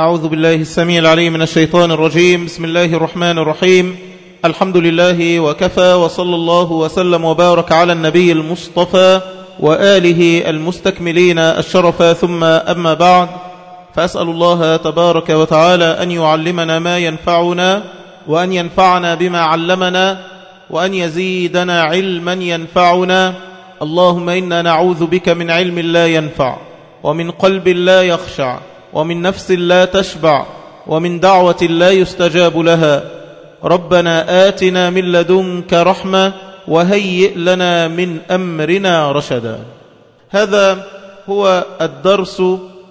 أعوذ بالله السميع العليم من الشيطان الرجيم. بسم الله الرحمن الرحيم. الحمد لله وكفى وصلى الله وسلم وبارك على النبي المصطفى وآله المستكملين الشرف. ثم أما بعد فأسأل الله تبارك وتعالى أن يعلمنا ما ينفعنا وأن ينفعنا بما علمنا وأن يزيدنا علما ينفعنا. اللهم إنا نعوذ بك من علم لا ينفع ومن قلب لا يخشع ومن نفس لا تشبع ومن دعوة لا يستجاب لها. ربنا آتنا من لدنك رحمة وهيئ لنا من أمرنا رشدا. هذا هو الدرس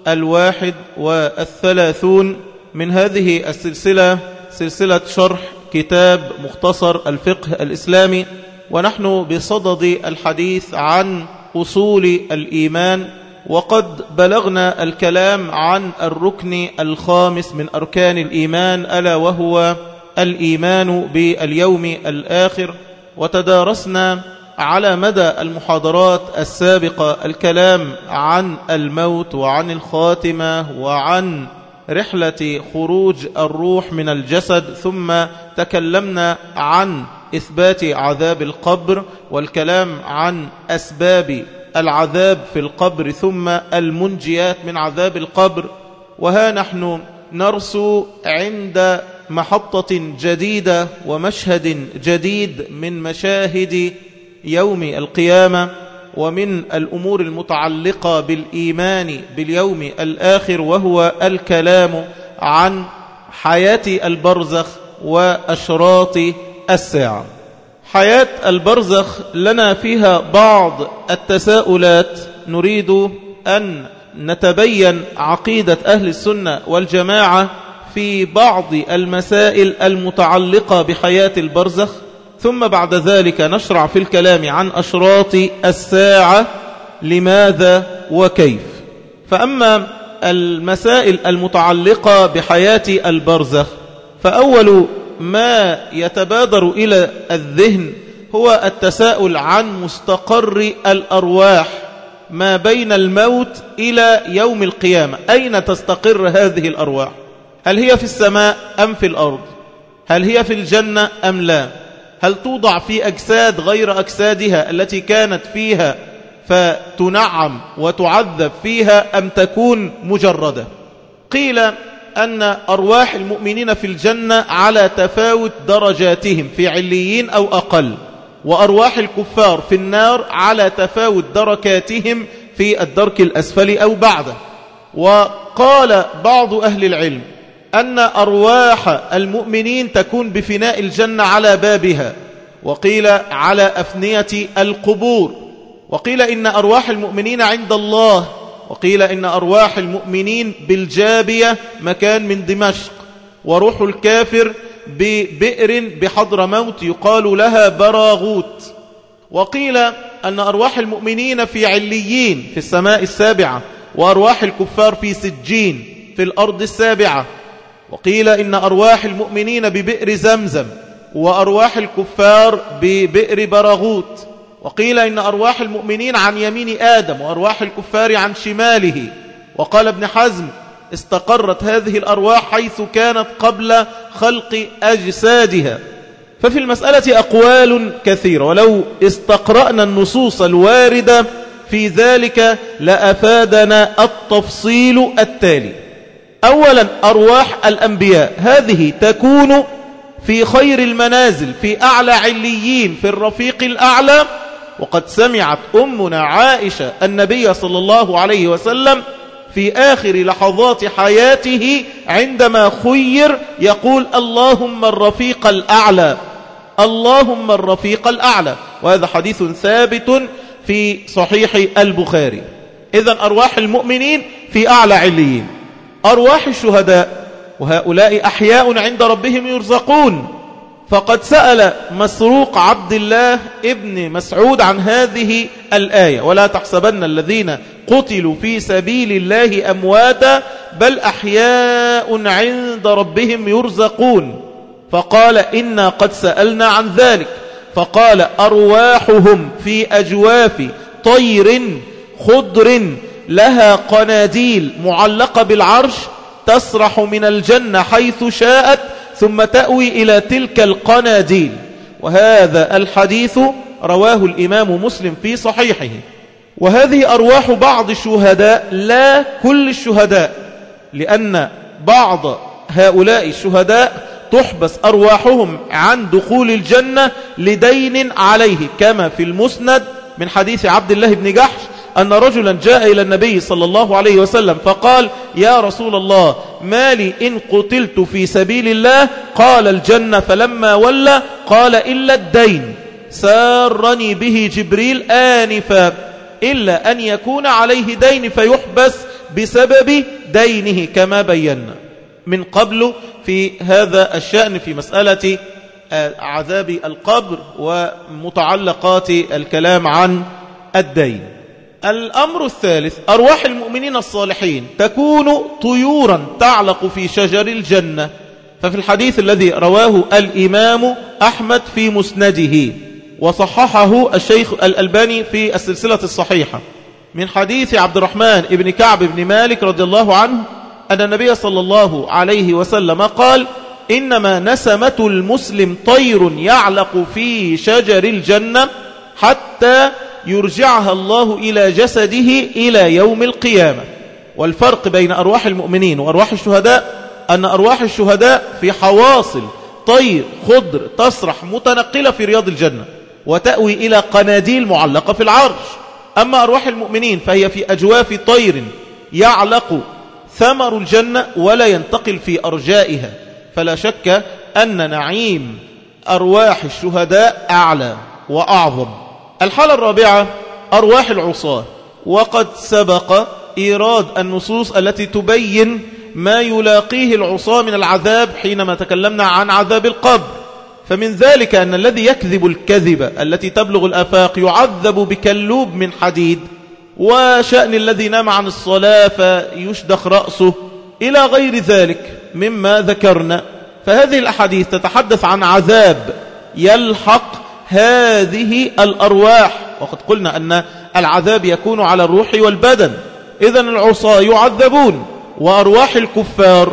الواحد والثلاثون من هذه السلسلة سلسلة شرح كتاب مختصر الفقه الإسلامي. ونحن بصدد الحديث عن أصول الإيمان وقد بلغنا الكلام عن الركن الخامس من أركان الإيمان ألا وهو الإيمان باليوم الآخر. وتدارسنا على مدى المحاضرات السابقة الكلام عن الموت وعن الخاتمة وعن رحلة خروج الروح من الجسد ثم تكلمنا عن إثبات عذاب القبر والكلام عن أسباب العذاب في القبر ثم المنجيات من عذاب القبر. وها نحن نرسو عند محطة جديدة ومشهد جديد من مشاهد يوم القيامة ومن الأمور المتعلقة بالإيمان باليوم الآخر وهو الكلام عن حياة البرزخ وأشراط الساعة. حياة البرزخ لنا فيها بعض التساؤلات نريد أن نتبين عقيدة أهل السنة والجماعة في بعض المسائل المتعلقة بحياة البرزخ. ثم بعد ذلك نشرع في الكلام عن أشراط الساعة لماذا وكيف. فأما المسائل المتعلقة بحياة البرزخ فأول ما يتبادر إلى الذهن هو التساؤل عن مستقر الأرواح ما بين الموت إلى يوم القيامة. أين تستقر هذه الأرواح؟ هل هي في السماء أم في الأرض؟ هل هي في الجنة أم لا؟ هل توضع في أجساد غير أجسادها التي كانت فيها فتنعم وتعذب فيها أم تكون مجردة؟ قيل أن أرواح المؤمنين في الجنة على تفاوت درجاتهم في عليين أو أقل وأرواح الكفار في النار على تفاوت دركاتهم في الدرك الأسفل أو بعده. وقال بعض أهل العلم أن أرواح المؤمنين تكون بفناء الجنة على بابها وقيل على أفنية القبور. وقيل إن أرواح المؤمنين عند الله وقيل إن أرواح المؤمنين بالجابية مكان من دمشق وروح الكافر ببئر بحضر موت يقال لها براغوت. وقيل أن أرواح المؤمنين في عليين في السماء السابعة وأرواح الكفار في سجين في الأرض السابعة. وقيل إن أرواح المؤمنين ببئر زمزم وأرواح الكفار ببئر براغوت. وقيل إن أرواح المؤمنين عن يمين آدم وأرواح الكفار عن شماله. وقال ابن حزم استقرت هذه الأرواح حيث كانت قبل خلق أجسادها. ففي المسألة أقوال كثيرة. ولو استقرأنا النصوص الواردة في ذلك لأفادنا التفصيل التالي. أولا أرواح الأنبياء. هذه تكون في خير المنازل في أعلى عليين في الرفيق الأعلى وقد سمعت أمنا عائشة النبي صلى الله عليه وسلم في آخر لحظات حياته عندما خير يقول اللهم الرفيق الأعلى اللهم الرفيق الأعلى. وهذا حديث ثابت في صحيح البخاري. إذا أرواح المؤمنين في أعلى عليين. أرواح الشهداء وهؤلاء أحياء عند ربهم يرزقون. فقد سأل مسروق عبد الله ابن مسعود عن هذه الآية. ولا تحسبن الذين قتلوا في سبيل الله أمواتا بل أحياء عند ربهم يرزقون. فقال إنا قد سألنا عن ذلك. فقال أرواحهم في أجواف طير خضر لها قناديل معلقة بالعرش تسرح من الجنة حيث شاءت. ثم تأوي إلى تلك القناديل وهذا الحديث رواه الإمام مسلم في صحيحه. وهذه أرواح بعض الشهداء لا كل الشهداء لأن بعض هؤلاء الشهداء تحبس أرواحهم عن دخول الجنة لدين عليه كما في المسند من حديث عبد الله بن جحش أن رجلا جاء إلى النبي صلى الله عليه وسلم فقال يا رسول الله ما لي إن قتلت في سبيل الله؟ قال الجنة فلما ولى. قال إلا الدين. سارني به جبريل آنفا إلا أن يكون عليه دين فيحبس بسبب دينه كما بينا. من قبل في هذا الشأن في مسألة آه، عذاب القبر ومتعلقات الكلام عن الدين. الأمر الثالث أرواح المؤمنين الصالحين تكون طيورا تعلق في شجر الجنة. ففي الحديث الذي رواه الإمام أحمد في مسنده وصححه الشيخ الألباني في السلسلة الصحيحة. من حديث عبد الرحمن ابن كعب بن مالك رضي الله عنه أن النبي صلى الله عليه وسلم قال إنما نسمة المسلم طير يعلق في شجر الجنة حتى يرجعها الله إلى جسده إلى يوم القيامة. والفرق بين أرواح المؤمنين وأرواح الشهداء أن أرواح الشهداء في حواصل طير خضر تسرح متنقلة في رياض الجنة وتأوي إلى قناديل معلقة في العرش. أما أرواح المؤمنين فهي في أجواف طير يعلق ثمر الجنة ولا ينتقل في أرجائها. فلا شك أن نعيم أرواح الشهداء أعلى وأعظم. الحالة الرابعة أرواح العصاة. وقد سبق إيراد النصوص التي تبين ما يلاقيه العصاة من العذاب حينما تكلمنا عن عذاب القبر. فمن ذلك أن الذي يكذب الكذبة التي تبلغ الأفاق يعذب بكلوب من حديد. وشأن الذي نام عن الصلاة فيشدخ رأسه. إلى غير ذلك مما ذكرنا. فهذه الأحاديث تتحدث عن عذاب يلحق هذه الأرواح. وقد قلنا أن العذاب يكون على الروح والبدن. إذا العصاة يعذبون وأرواح الكفار.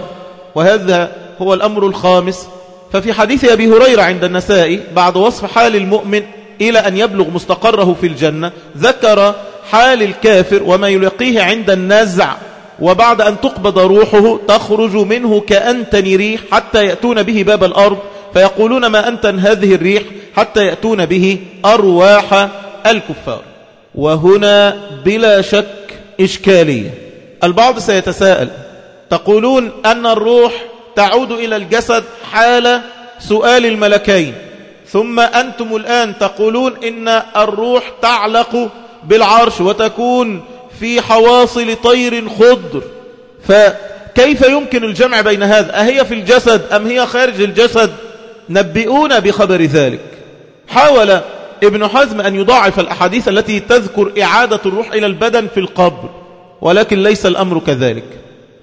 وهذا هو الأمر الخامس. ففي حديث أبي هريرة عند النساء بعد وصف حال المؤمن إلى أن يبلغ مستقره في الجنة ذكر حال الكافر وما يلقيه عند النزع. وبعد أن تقبض روحه تخرج منه كأنتن ريح حتى يأتون به باب الأرض. فيقولون ما أنتن هذه الريح؟ حتى يأتون به أرواح الكفار. وهنا بلا شك إشكالية. البعض سيتساءل تقولون أن الروح تعود إلى الجسد حال سؤال الملكين ثم أنتم الآن تقولون إن الروح تعلق بالعرش وتكون في حواصل طير خضر. فكيف يمكن الجمع بين هذا؟ أهي في الجسد أم هي خارج الجسد؟ نبئون بخبر ذلك. حاول ابن حزم أن يضاعف الأحاديث التي تذكر إعادة الروح إلى البدن في القبر ولكن ليس الأمر كذلك.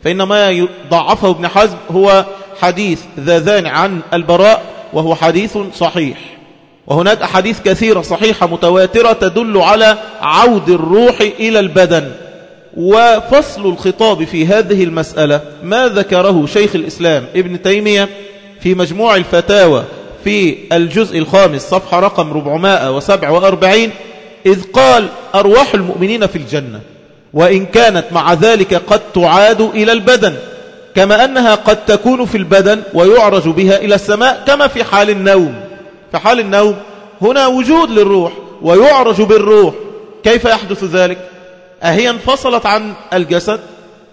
فإن ما ضعفه ابن حزم هو حديث ذاذان عن البراء وهو حديث صحيح. وهناك أحاديث كثيرة صحيحة متواترة تدل على عود الروح إلى البدن. وفصل الخطاب في هذه المسألة ما ذكره شيخ الإسلام ابن تيمية في مجموع الفتاوى في الجزء الخامس صفحة رقم 447 إذ قال أرواح المؤمنين في الجنة وإن كانت مع ذلك قد تعاد إلى البدن كما أنها قد تكون في البدن ويعرج بها إلى السماء كما في حال النوم. في حال النوم هنا وجود للروح ويعرج بالروح. كيف يحدث ذلك؟ أهي انفصلت عن الجسد؟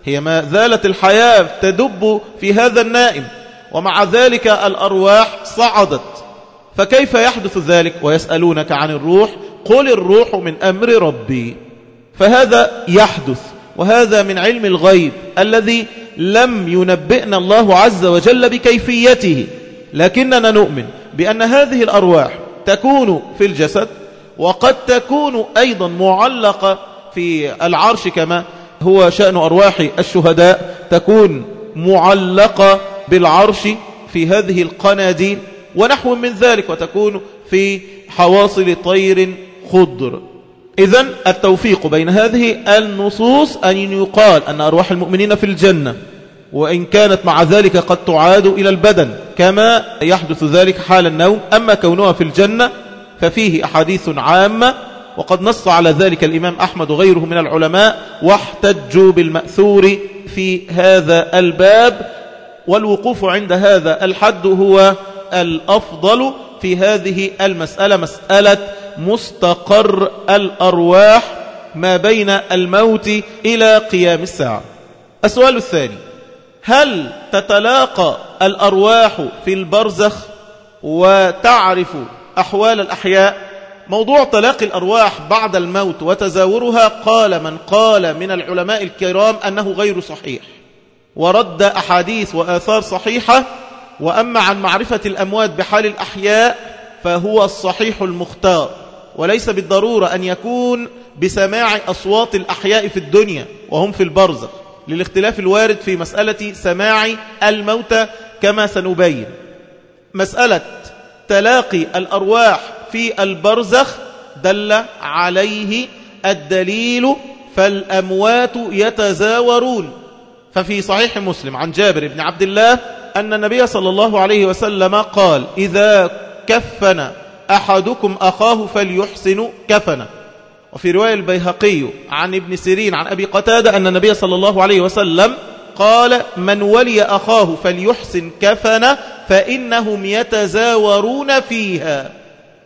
هي ما زالت الحياة تدب في هذا النائم. ومع ذلك الأرواح صعدت. فكيف يحدث ذلك ويسألونك عن الروح؟ قل الروح من أمر ربي. فهذا يحدث وهذا من علم الغيب الذي لم ينبئنا الله عز وجل بكيفيته. لكننا نؤمن بأن هذه الأرواح تكون في الجسد وقد تكون أيضا معلقة في العرش كما هو شأن أرواح الشهداء تكون معلقة بالعرش في هذه القناديل ونحو من ذلك وتكون في حواصل طير خضر. إذا التوفيق بين هذه النصوص أن يقال أن أرواح المؤمنين في الجنة وإن كانت مع ذلك قد تعاد إلى البدن كما يحدث ذلك حال النوم. أما كونها في الجنة ففيه أحاديث عامة وقد نص على ذلك الإمام أحمد وغيره من العلماء واحتجوا بالمأثور في هذا الباب. والوقوف عند هذا الحد هو الأفضل في هذه المسألة مسألة مستقر الأرواح ما بين الموت إلى قيام الساعة. السؤال الثاني هل تتلاقى الأرواح في البرزخ وتعرف أحوال الأحياء؟ موضوع تلاقي الأرواح بعد الموت وتزاورها قال من قال من العلماء الكرام أنه غير صحيح. ورد أحاديث وآثار صحيحة وأما عن معرفة الأموات بحال الأحياء فهو الصحيح المختار وليس بالضرورة أن يكون بسماع أصوات الأحياء في الدنيا وهم في البرزخ للاختلاف الوارد في مسألة سماع الموتى كما سنبين. مسألة تلاقي الأرواح في البرزخ دل عليه الدليل فالأموات يتزاورون. ففي صحيح مسلم عن جابر بن عبد الله أن النبي صلى الله عليه وسلم قال إذا كفن أحدكم أخاه فليحسن كفنه. وفي رواية البيهقي عن ابن سيرين عن أبي قتادة أن النبي صلى الله عليه وسلم قال من ولي أخاه فليحسن كفنه فإنهم يتزاورون فيها.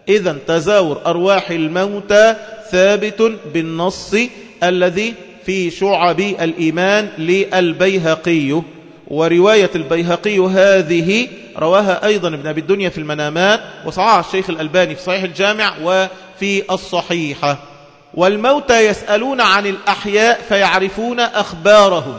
إذا تزاور أرواح الموتى ثابت بالنص الذي في شعب الإيمان للبيهقي. ورواية البيهقي هذه رواها أيضا ابن أبي الدنيا في المنامات وصعها الشيخ الألباني في صحيح الجامع وفي الصحيحة. والموتى يسألون عن الأحياء فيعرفون أخبارهم.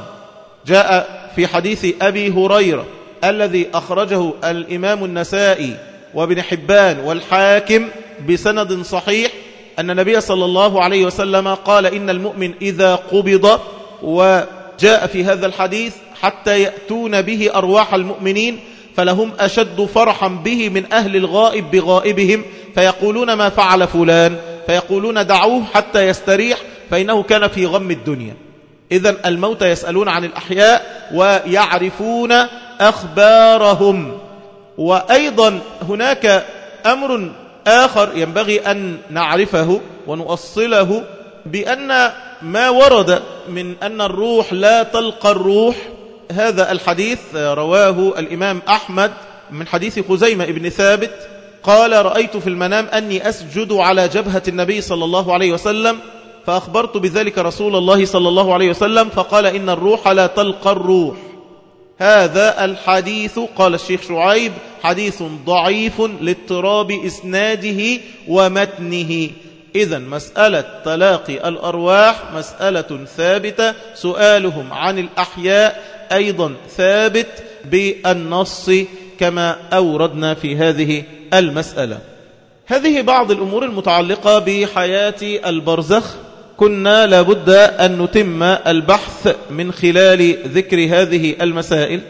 جاء في حديث أبي هريرة الذي أخرجه الإمام النسائي وابن حبان والحاكم بسند صحيح أن النبي صلى الله عليه وسلم قال إن المؤمن إذا قبض وجاء في هذا الحديث حتى يأتون به أرواح المؤمنين فلهم أشد فرحا به من أهل الغائب بغائبهم فيقولون ما فعل فلان فيقولون دعوه حتى يستريح فإنه كان في غم الدنيا. إذا الموتى يسألون عن الأحياء ويعرفون أخبارهم. وأيضا هناك أمر آخر ينبغي أن نعرفه ونؤصله بأن ما ورد من أن الروح لا تلقى الروح هذا الحديث رواه الإمام أحمد من حديث خزيمة ابن ثابت قال رأيت في المنام أني أسجد على جبهة النبي صلى الله عليه وسلم فأخبرت بذلك رسول الله صلى الله عليه وسلم فقال إن الروح لا تلقى الروح. هذا الحديث قال الشيخ شعيب حديث ضعيف لاضطراب إسناده ومتنه. إذا مسألة تلاقي الأرواح مسألة ثابتة. سؤالهم عن الأحياء أيضا ثابت بالنص كما أوردنا في هذه المسألة. هذه بعض الأمور المتعلقة بحياة البرزخ. كنا لابد أن نتم البحث من خلال ذكر هذه المسائل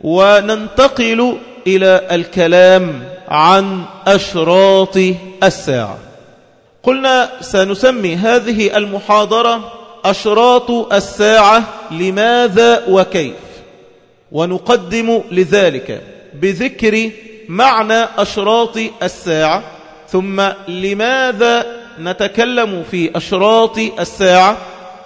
وننتقل إلى الكلام عن أشراط الساعة. قلنا سنسمي هذه المحاضرة أشراط الساعة لماذا وكيف؟ ونقدم لذلك بذكر معنى أشراط الساعة ثم لماذا نتكلم في أشراط الساعة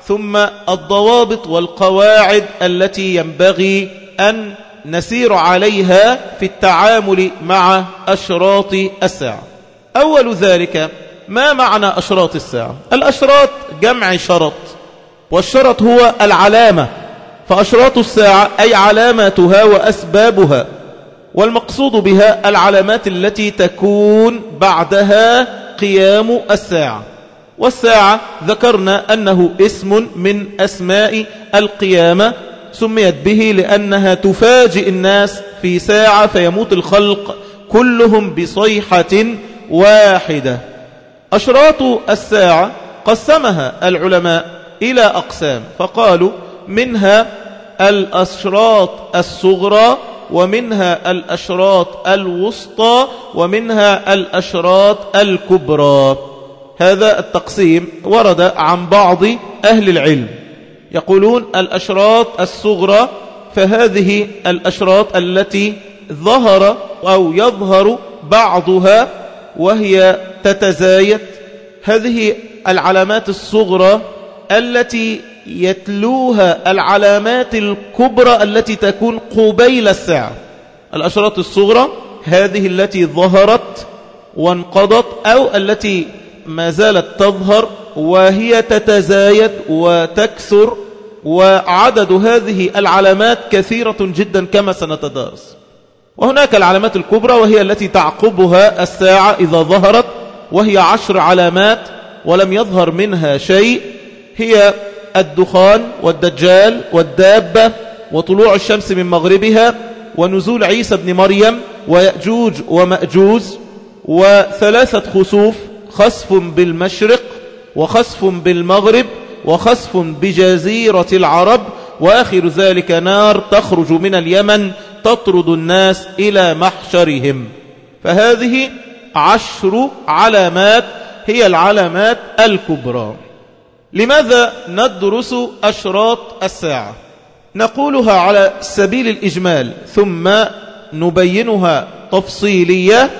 ثم الضوابط والقواعد التي ينبغي أن نسير عليها في التعامل مع أشراط الساعة. أول ذلك ما معنى أشراط الساعة؟ الأشراط جمع شرط والشرط هو العلامة. فأشراط الساعة أي علاماتها وأسبابها والمقصود بها العلامات التي تكون بعدها قيام الساعة. والساعة ذكرنا أنه اسم من أسماء القيامة سميت به لأنها تفاجئ الناس في ساعة فيموت الخلق كلهم بصيحة واحدة. أشراط الساعة قسمها العلماء إلى أقسام فقالوا منها الأشراط الصغرى ومنها الأشراط الوسطى ومنها الأشراط الكبرى. هذا التقسيم ورد عن بعض أهل العلم. يقولون الأشراط الصغرى فهذه الأشراط التي ظهر أو يظهر بعضها وهي تتزايد. هذه العلامات الصغرى التي يتلوها العلامات الكبرى التي تكون قبيل الساعة الأشراط الصغرى هذه التي ظهرت وانقضت أو التي ما زالت تظهر وهي تتزايد وتكثر وعدد هذه العلامات كثيرة جدا كما سنتدارس. وهناك العلامات الكبرى وهي التي تعقبها الساعة إذا ظهرت وهي عشر علامات ولم يظهر منها شيء هي الدخان والدجال والدابة وطلوع الشمس من مغربها ونزول عيسى بن مريم ويأجوج ومأجوج وثلاثة خسوف خسف بالمشرق وخسف بالمغرب وخسف بجزيرة العرب وآخر ذلك نار تخرج من اليمن تطرد الناس إلى محشرهم. فهذه عشر علامات هي العلامات الكبرى. لماذا ندرس أشراط الساعة؟ نقولها على سبيل الإجمال ثم نبينها تفصيلية.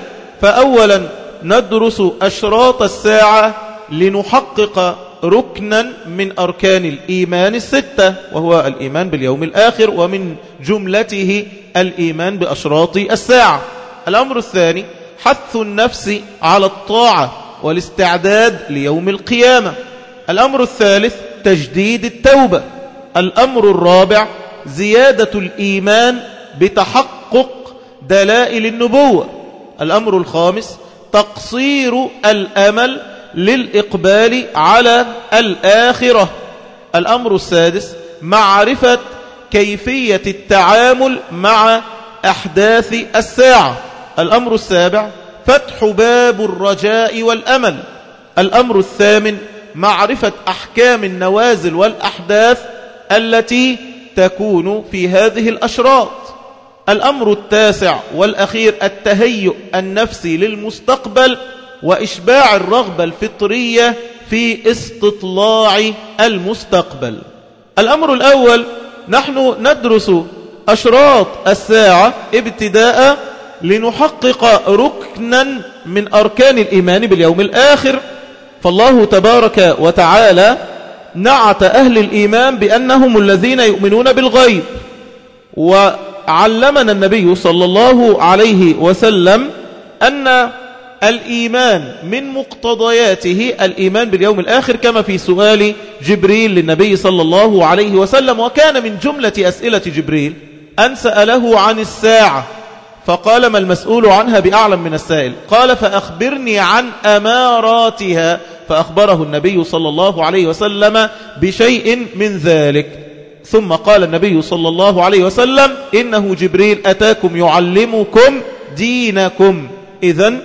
فأولا ندرس أشراط الساعة لنحقق ركنا من أركان الإيمان الستة وهو الإيمان باليوم الآخر ومن جملته الإيمان بأشراط الساعة. الأمر الثاني حث النفس على الطاعة والاستعداد ليوم القيامة. الأمر الثالث تجديد التوبة. الأمر الرابع زيادة الإيمان بتحقق دلائل النبوة. الأمر الخامس تقصير الأمل للإقبال على الآخرة. الأمر السادس معرفة كيفية التعامل مع أحداث الساعة. الأمر السابع فتح باب الرجاء والأمل. الأمر الثامن معرفة أحكام النوازل والأحداث التي تكون في هذه الأشراط. الأمر التاسع والأخير التهيؤ النفسي للمستقبل وإشباع الرغبة الفطرية في استطلاع المستقبل. الأمر الأول نحن ندرس أشراط الساعة ابتداء لنحقق ركنا من أركان الإيمان باليوم الآخر. فالله تبارك وتعالى نعت أهل الإيمان بأنهم الذين يؤمنون بالغيب. وعلمنا النبي صلى الله عليه وسلم أن الإيمان من مقتضياته الإيمان باليوم الآخر كما في سؤال جبريل للنبي صلى الله عليه وسلم وكان من جملة أسئلة جبريل أن سأله عن الساعة. فقال ما المسؤول عنها بأعلم من السائل؟ قال فأخبرني عن أماراتها. فأخبره النبي صلى الله عليه وسلم بشيء من ذلك. ثم قال النبي صلى الله عليه وسلم إنه جبريل أتاكم يعلمكم دينكم. إذن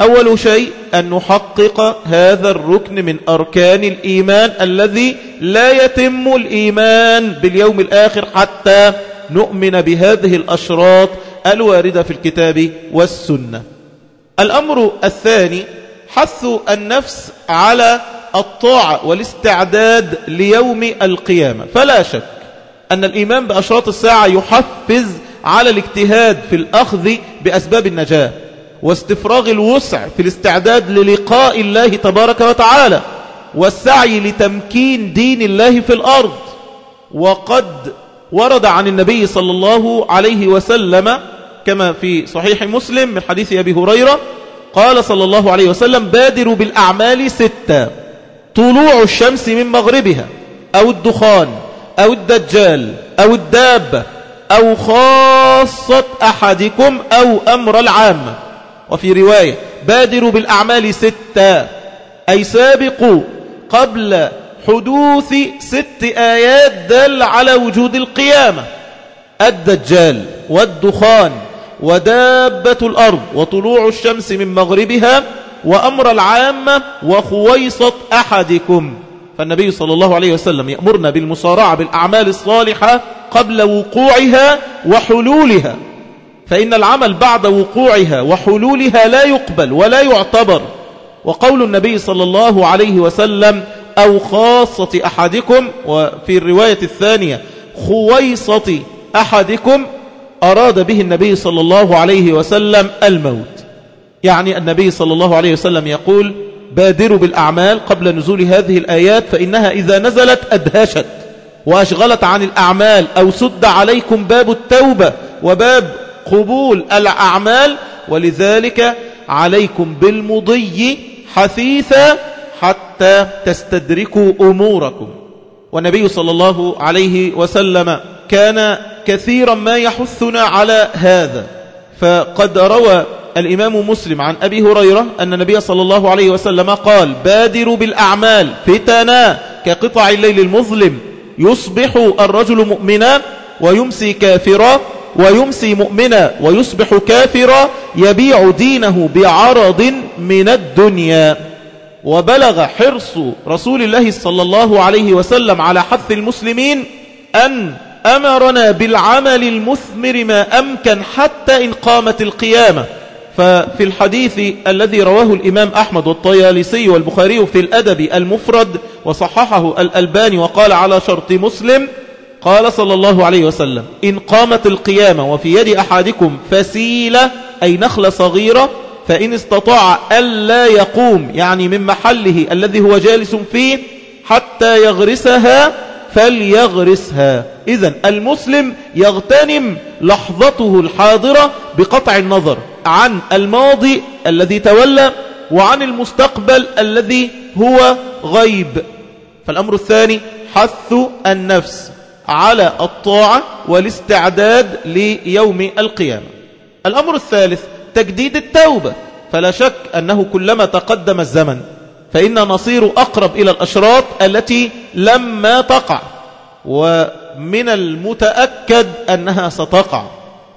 أول شيء أن نحقق هذا الركن من أركان الإيمان الذي لا يتم الإيمان باليوم الآخر حتى نؤمن بهذه الأشراط الواردة في الكتاب والسنة. الأمر الثاني حث النفس على الطاعة والاستعداد ليوم القيامة. فلا شك أن الإيمان بأشراط الساعة يحفز على الاجتهاد في الأخذ بأسباب النجاة واستفراغ الوسع في الاستعداد للقاء الله تبارك وتعالى والسعي لتمكين دين الله في الأرض. وقد ورد عن النبي صلى الله عليه وسلم كما في صحيح مسلم من حديث أبي هريرة قال صلى الله عليه وسلم بادروا بالأعمال ستة طلوع الشمس من مغربها أو الدخان أو الدجال أو الدابة أو خاصة أحدكم أو أمر العامة وفي رواية بادروا بالأعمال ستة أي سابقوا قبل حدوث ست آيات دل على وجود القيامة الدجال والدخان. ودابة الأرض وطلوع الشمس من مغربها وأمر العامة وخويصة أحدكم. فالنبي صلى الله عليه وسلم يأمرنا بالمصارعة بالأعمال الصالحة قبل وقوعها وحلولها. فإن العمل بعد وقوعها وحلولها لا يقبل ولا يعتبر. وقول النبي صلى الله عليه وسلم أو خاصة أحدكم وفي الرواية الثانية خويصة أحدكم أراد به النبي صلى الله عليه وسلم الموت. يعني النبي صلى الله عليه وسلم يقول بادروا بالأعمال قبل نزول هذه الآيات فإنها إذا نزلت أدهشت وأشغلت عن الأعمال أو سد عليكم باب التوبة وباب قبول الأعمال ولذلك عليكم بالمضي حثيثا حتى تستدركوا أموركم. والنبي صلى الله عليه وسلم كان كثيرا ما يحثنا على هذا. فقد روى الإمام مسلم عن أبي هريرة أن النبي صلى الله عليه وسلم قال بادروا بالأعمال فتنا كقطع الليل المظلم. يصبح الرجل مؤمنا ويمسي كافرا ويمسي مؤمنا ويصبح كافرا. يبيع دينه بعرض من الدنيا. وبلغ حرص رسول الله صلى الله عليه وسلم على حث المسلمين أن أمرنا بالعمل المثمر ما أمكن حتى إن قامت القيامة. ففي الحديث الذي رواه الإمام أحمد والطيالسي والبخاري في الأدب المفرد وصححه الألباني وقال على شرط مسلم قال صلى الله عليه وسلم إن قامت القيامة وفي يد أحدكم فسيلة أي نخلة صغيرة فإن استطاع ألا يقوم يعني من محله الذي هو جالس فيه حتى يغرسها فليغرسها. إذا المسلم يغتنم لحظته الحاضرة بقطع النظر عن الماضي الذي تولى وعن المستقبل الذي هو غيب. فالأمر الثاني حث النفس على الطاعة والاستعداد ليوم القيامة. الأمر الثالث تجديد التوبة. فلا شك أنه كلما تقدم الزمن فإن نصير أقرب إلى الأشراط التي لما تقع ومن المتأكد أنها ستقع.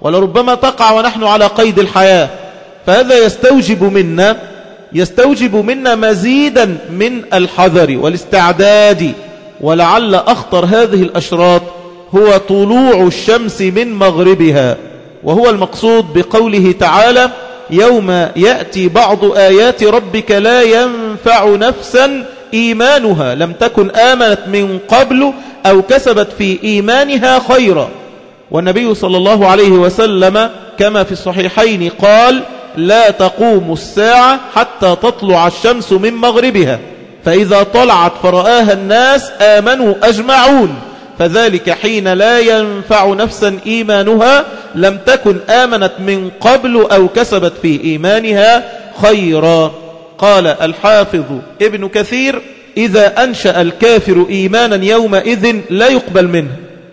ولربما تقع ونحن على قيد الحياة. فهذا يستوجب منا يستوجب منا مزيدا من الحذر والاستعداد. ولعل أخطر هذه الأشراط هو طلوع الشمس من مغربها. وهو المقصود بقوله تعالى يوم يأتي بعض آيات ربك لا ينفع نفسا إيمانها. لم تكن آمنت من قبل أو كسبت في إيمانها خيرا. والنبي صلى الله عليه وسلم كما في الصحيحين قال لا تقوم الساعة حتى تطلع الشمس من مغربها. فإذا طلعت فرآها الناس آمنوا أجمعون. فذلك حين لا ينفع نفسا إيمانها لم تكن آمنت من قبل أو كسبت في إيمانها خيرا. قال الحافظ ابن كثير إذا أنشأ الكافر إيمانا يومئذ لا يقبل منه.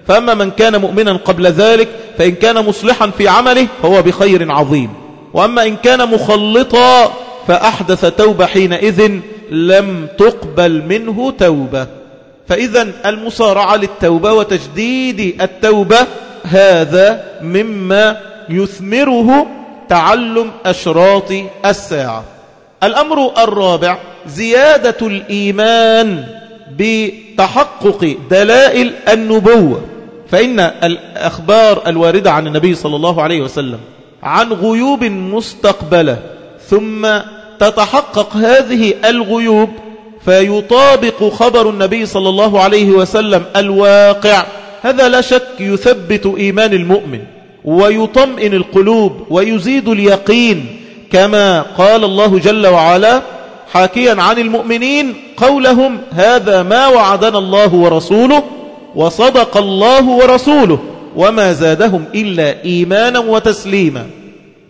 فأما من كان مؤمنا قبل ذلك فإن كان مصلحا في عمله فهو بخير عظيم. وأما إن كان مخلطا فأحدث توبة حينئذ لم تقبل منه توبة. فإذا المصارعة للتوبة وتجديد التوبة هذا مما يثمره تعلم أشراط الساعة. الأمر الرابع زيادة الإيمان بتحقق دلائل النبوة. فإن الأخبار الواردة عن النبي صلى الله عليه وسلم عن غيوب مستقبلة ثم تتحقق هذه الغيوب فيطابق خبر النبي صلى الله عليه وسلم الواقع. هذا لا شك يثبت إيمان المؤمن ويطمئن القلوب ويزيد اليقين كما قال الله جل وعلا حاكيا عن المؤمنين قولهم هذا ما وعدنا الله ورسوله وصدق الله ورسوله وما زادهم إلا إيمانا وتسليما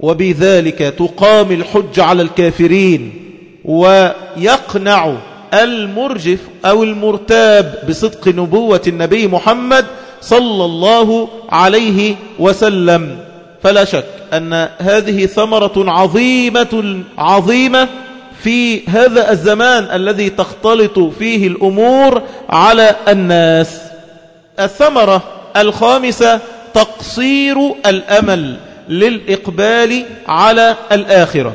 وبذلك تقام الحج على الكافرين ويقنع المرجف أو المرتاب بصدق نبوة النبي محمد صلى الله عليه وسلم. فلا شك أن هذه ثمرة عظيمة عظيمة في هذا الزمان الذي تختلط فيه الأمور على الناس. الثمرة الخامسة تقصير الأمل للإقبال على الآخرة.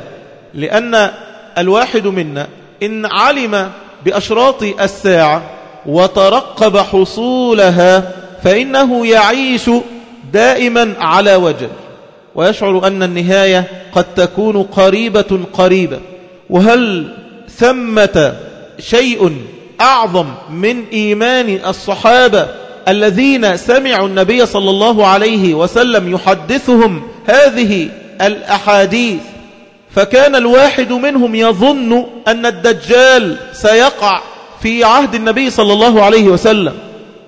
لأن الواحد منا إن علم بأشراط الساعة وترقب حصولها فإنه يعيش دائما على وجه. ويشعر أن النهاية قد تكون قريبة قريبة. وهل ثمة شيء أعظم من إيمان الصحابة الذين سمعوا النبي صلى الله عليه وسلم يحدثهم هذه الأحاديث؟ فكان الواحد منهم يظن أن الدجال سيقع في عهد النبي صلى الله عليه وسلم.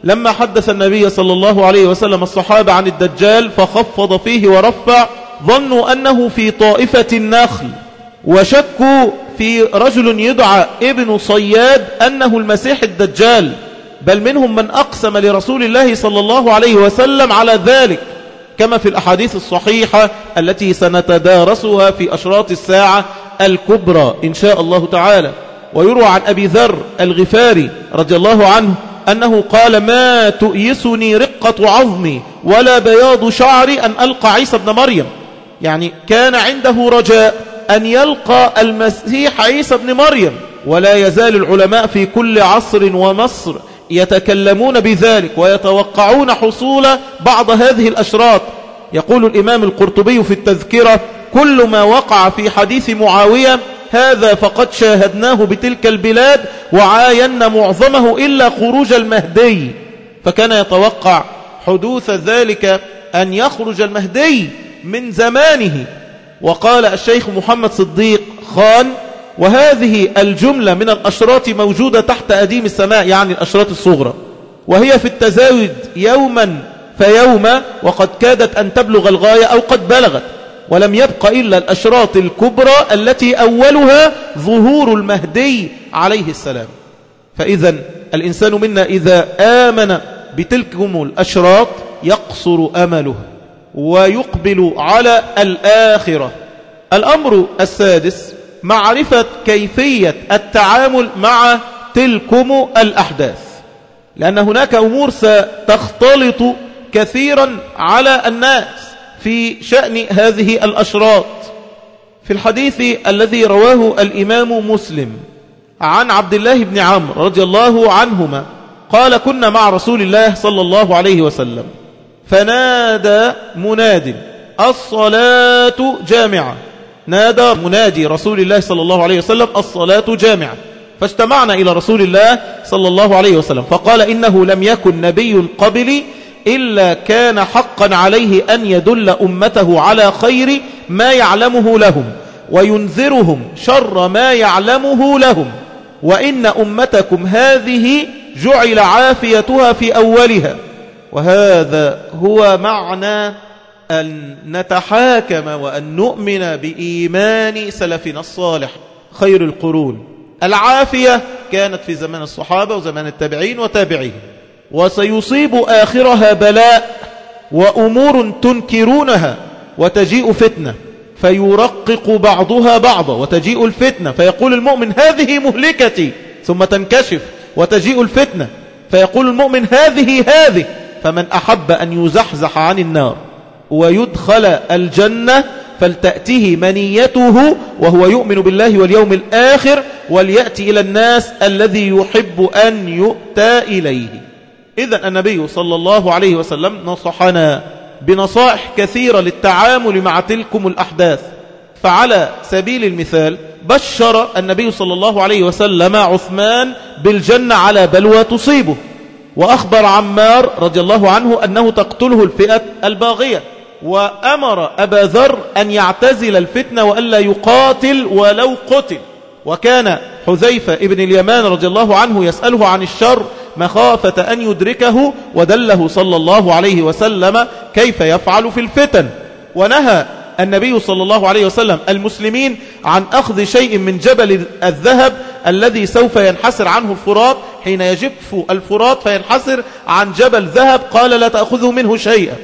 لما حدث النبي صلى الله عليه وسلم الصحابة عن الدجال فخفض فيه ورفع ظنوا أنه في طائفة النخل وشكوا في رجل يدعى ابن صياد أنه المسيح الدجال بل منهم من أقسم لرسول الله صلى الله عليه وسلم على ذلك. كما في الأحاديث الصحيحة التي سنتدارسها في أشراط الساعة الكبرى إن شاء الله تعالى. ويروى عن أبي ذر الغفاري رضي الله عنه أنه قال ما تؤيسني رقة عظمي ولا بياض شعري أن ألقى عيسى بن مريم. يعني كان عنده رجاء أن يلقى المسيح عيسى بن مريم. ولا يزال العلماء في كل عصر ومصر يتكلمون بذلك ويتوقعون حصول بعض هذه الأشراط. يقول الإمام القرطبي في التذكرة كل ما وقع في حديث معاوية هذا فقد شاهدناه بتلك البلاد وعاينا معظمه إلا خروج المهدي. فكان يتوقع حدوث ذلك أن يخرج المهدي من زمانه. وقال الشيخ محمد صديق خان وهذه الجملة من الأشراط موجودة تحت أديم السماء يعني الأشراط الصغرى. وهي في التزايد يوما فيوما وقد كادت أن تبلغ الغاية أو قد بلغت. ولم يبق إلا الأشراط الكبرى التي أولها ظهور المهدي عليه السلام. فإذا الإنسان منا إذا آمن بتلكم الأشراط يقصر أمله ويقبل على الآخرة. الأمر السادس معرفة كيفية التعامل مع تلكم الأحداث. لأن هناك أمور ستختلط كثيرا على الناس في شأن هذه الأشراط. في الحديث الذي رواه الإمام مسلم عن عبد الله بن عمرو رضي الله عنهما قال كنا مع رسول الله صلى الله عليه وسلم فنادى مناد الصلاة جامعة. نادى منادي رسول الله صلى الله عليه وسلم الصلاة جامعة. فاجتمعنا إلى رسول الله صلى الله عليه وسلم فقال إنه لم يكن نبي قبلي إلا كان حقا عليه أن يدل أمته على خير ما يعلمه لهم وينذرهم شر ما يعلمه لهم. وإن أمتكم هذه جعل عافيتها في أولها. وهذا هو معنى أن نتحاكم وأن نؤمن بإيمان سلفنا الصالح خير القرون. العافية كانت في زمان الصحابة وزمان التابعين وتابعين وسيصيب آخرها بلاء وأمور تنكرونها وتجيء فتنة فيرقق بعضها بعضا وتجيء الفتنة فيقول المؤمن هذه مهلكتي ثم تنكشف وتجيء الفتنة فيقول المؤمن هذه هذه فمن أحب أن يزحزح عن النار. ويدخل الجنة فلتأته منيته وهو يؤمن بالله واليوم الآخر وليأتي إلى الناس الذي يحب أن يؤتى إليه. إذا النبي صلى الله عليه وسلم نصحنا بنصائح كثيرة للتعامل مع تلكم الأحداث. فعلى سبيل المثال بشر النبي صلى الله عليه وسلم عثمان بالجنة على بلوى تصيبه. وأخبر عمار رضي الله عنه أنه تقتله الفئة الباغية. وأمر أبا ذر أن يعتزل الفتنة وألا يقاتل ولو قتل. وكان حذيفة ابن اليمان رضي الله عنه يسأله عن الشر مخافة أن يدركه ودله صلى الله عليه وسلم كيف يفعل في الفتن. ونهى النبي صلى الله عليه وسلم المسلمين عن أخذ شيء من جبل الذهب الذي سوف ينحسر عنه الفرات. حين يجف الفرات فينحسر عن جبل ذهب قال لا تأخذه منه شيئا.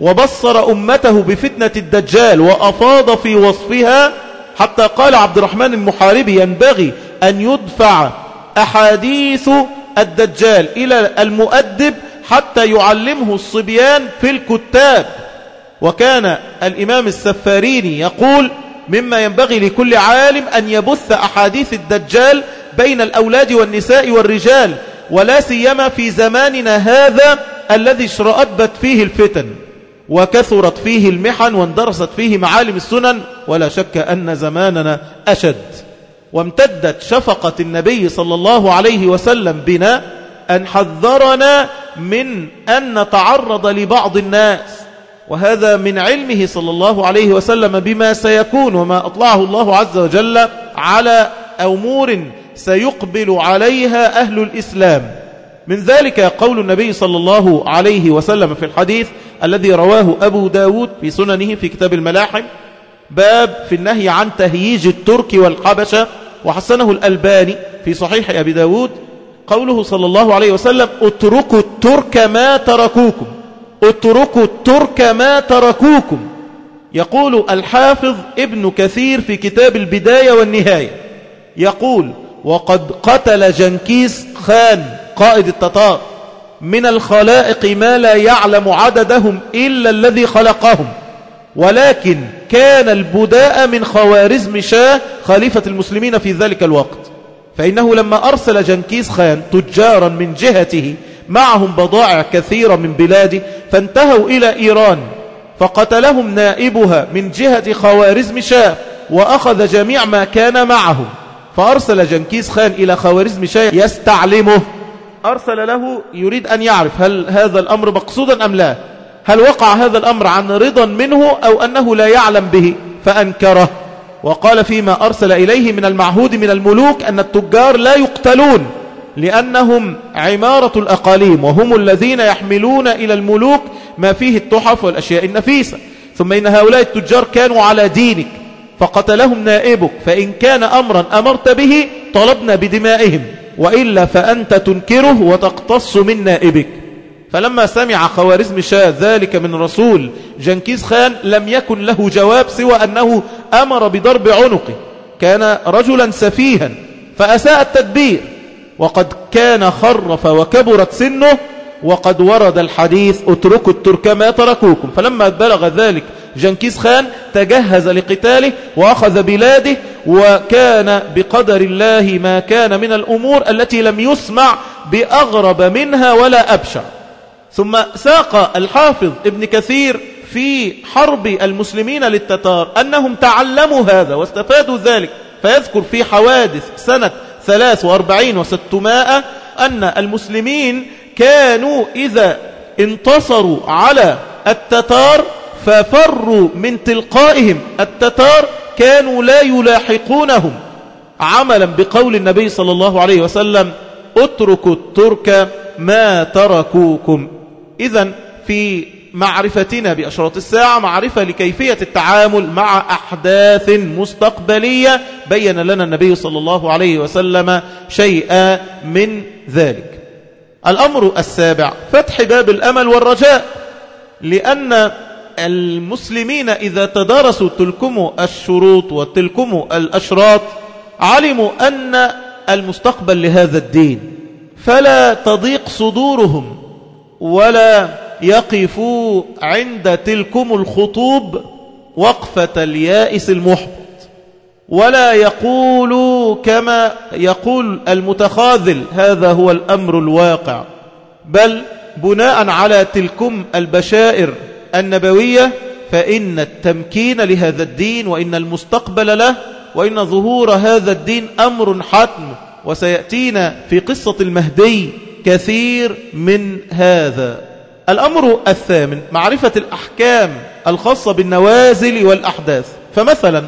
وبصر أمته بفتنة الدجال وأفاض في وصفها حتى قال عبد الرحمن المحاربي ينبغي أن يدفع أحاديث الدجال إلى المؤدب حتى يعلمه الصبيان في الكتاب. وكان الإمام السفاريني يقول مما ينبغي لكل عالم أن يبث أحاديث الدجال بين الأولاد والنساء والرجال ولا سيما في زماننا هذا الذي اشرأبت فيه الفتن. وكثرت فيه المحن واندرست فيه معالم السنن ولا شك أن زماننا أشد. وامتدت شفقة النبي صلى الله عليه وسلم بنا أن حذرنا من أن نتعرض لبعض الناس. وهذا من علمه صلى الله عليه وسلم بما سيكون وما أطلعه الله عز وجل على أمور سيقبل عليها أهل الإسلام. من ذلك قول النبي صلى الله عليه وسلم في الحديث الذي رواه أبو داود في سننه في كتاب الملاحم باب في النهي عن تهييج الترك والحبشة وحسنه الألباني في صحيح أبي داود قوله صلى الله عليه وسلم اتركوا الترك ما تركوكم اتركوا الترك ما تركوكم يقول الحافظ ابن كثير في كتاب البداية والنهاية يقول وقد قتل جنكيس خان قائد التتار من الخلائق ما لا يعلم عددهم إلا الذي خلقهم ولكن كان البداء من خوارزم شاه خليفة المسلمين في ذلك الوقت. فإنه لما أرسل جنكيز خان تجارا من جهته معهم بضائع كثيرة من بلاده فانتهوا إلى إيران فقتلهم نائبها من جهة خوارزم شاه وأخذ جميع ما كان معهم. فأرسل جنكيز خان إلى خوارزم شاه يستعلمه. أرسل له يريد أن يعرف هل هذا الأمر مقصودا أم لا. هل وقع هذا الأمر عن رضا منه أو أنه لا يعلم به؟ فأنكره. وقال فيما أرسل إليه من المعهود من الملوك أن التجار لا يقتلون لأنهم عمارة الأقاليم وهم الذين يحملون إلى الملوك ما فيه التحف والأشياء النفيسة. ثم إن هؤلاء التجار كانوا على دينك فقتلهم نائبك فإن كان أمرا أمرت به طلبنا بدمائهم. وإلا فأنت تنكره وتقتص من نائبك. فلما سمع خوارزم شاه ذلك من رسول جنكيز خان لم يكن له جواب سوى أنه أمر بضرب عنقه. كان رجلا سفيها فأساء التدبير. وقد كان خرف وكبرت سنه وقد ورد الحديث اتركوا الترك ما تركوكم. فلما بلغ ذلك جنكيز خان تجهز لقتاله وأخذ بلاده وكان بقدر الله ما كان من الأمور التي لم يسمع بأغرب منها ولا أبشع ثم ساق الحافظ ابن كثير في حرب المسلمين للتتار أنهم تعلموا هذا واستفادوا ذلك. فيذكر في حوادث سنة 43 وستمائة أن المسلمين كانوا إذا انتصروا على التتار ففروا من تلقائهم التتار كانوا لا يلاحقونهم. عملا بقول النبي صلى الله عليه وسلم اتركوا الترك ما تركوكم. إذا في معرفتنا بأشراط الساعة معرفة لكيفية التعامل مع أحداث مستقبلية بين لنا النبي صلى الله عليه وسلم شيئا من ذلك. الأمر السابع فتح باب الأمل والرجاء لأن المسلمين إذا تدارسوا تلكم الشروط وتلكم الأشراط علموا أن المستقبل لهذا الدين. فلا تضيق صدورهم ولا يقفوا عند تلكم الخطوب وقفة اليائس المحبط. ولا يقولوا كما يقول المتخاذل هذا هو الأمر الواقع. بل بناء على تلكم البشائر النبوية فإن التمكين لهذا الدين وإن المستقبل له وإن ظهور هذا الدين أمر حتم وسيأتينا في قصة المهدي كثير من هذا. الأمر الثامن معرفة الأحكام الخاصة بالنوازل والأحداث. فمثلا